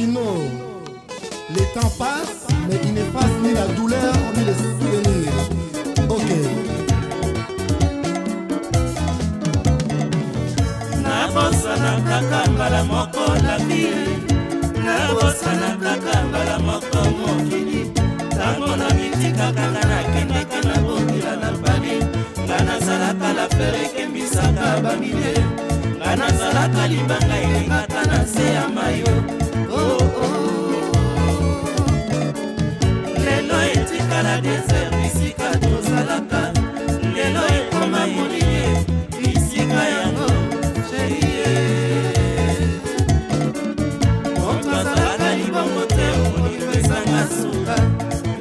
Dino. Les temps passent, mais il n'efface ni la douleur ni les souvenirs. Ok. nabosana kaka mbala moko la vie nabosana kaka mbala moko mokili ntango na mitika kaka nakendaka na bokila na pali nga nazalaka lafere ekembisaka bamile nga nazalaka libanga elingaka na se ya mayo na desert bisika tozalaka lelo ekoma molie bisika yango sherie moto azalaka libongo te olingo ezanga suka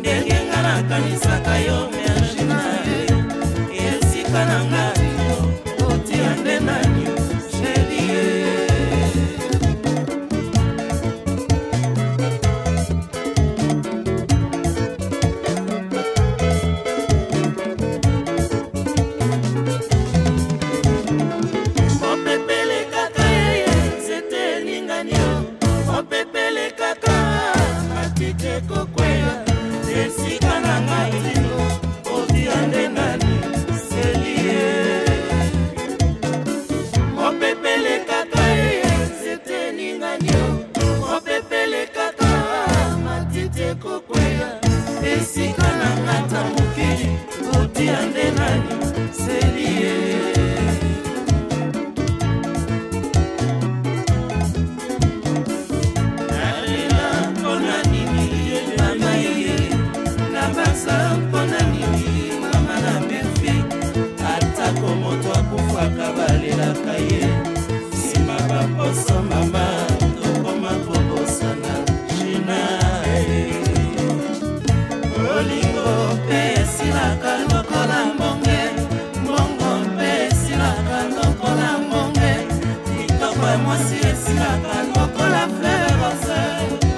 ndenge nga nakanisaka yo meanginae esika na ngai kweya esika na ngai ntingo otia nde nani selie mopepele kaka ye nzete ningani mopepele kaka matite kokweya esika na ngata mokili otia nde nani selie mwasi esilaka lokola fleur rose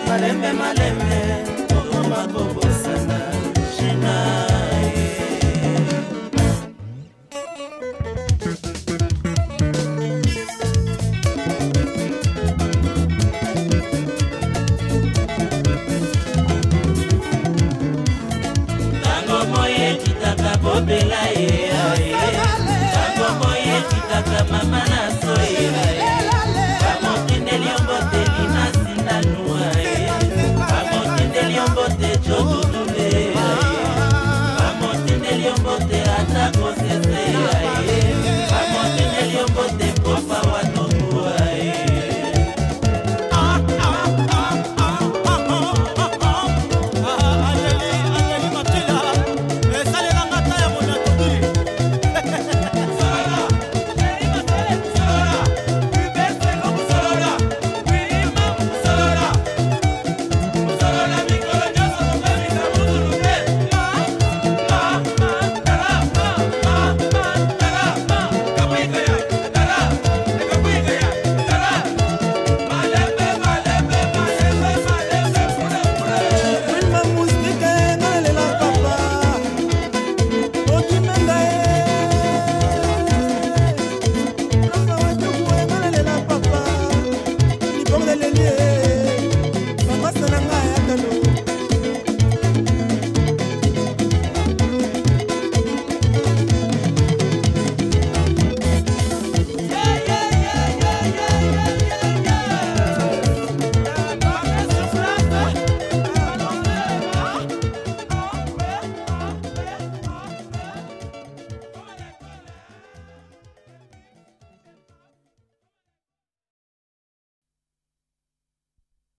malembe malembe oroma kobosana gina bobela ye tango boyekitaka mama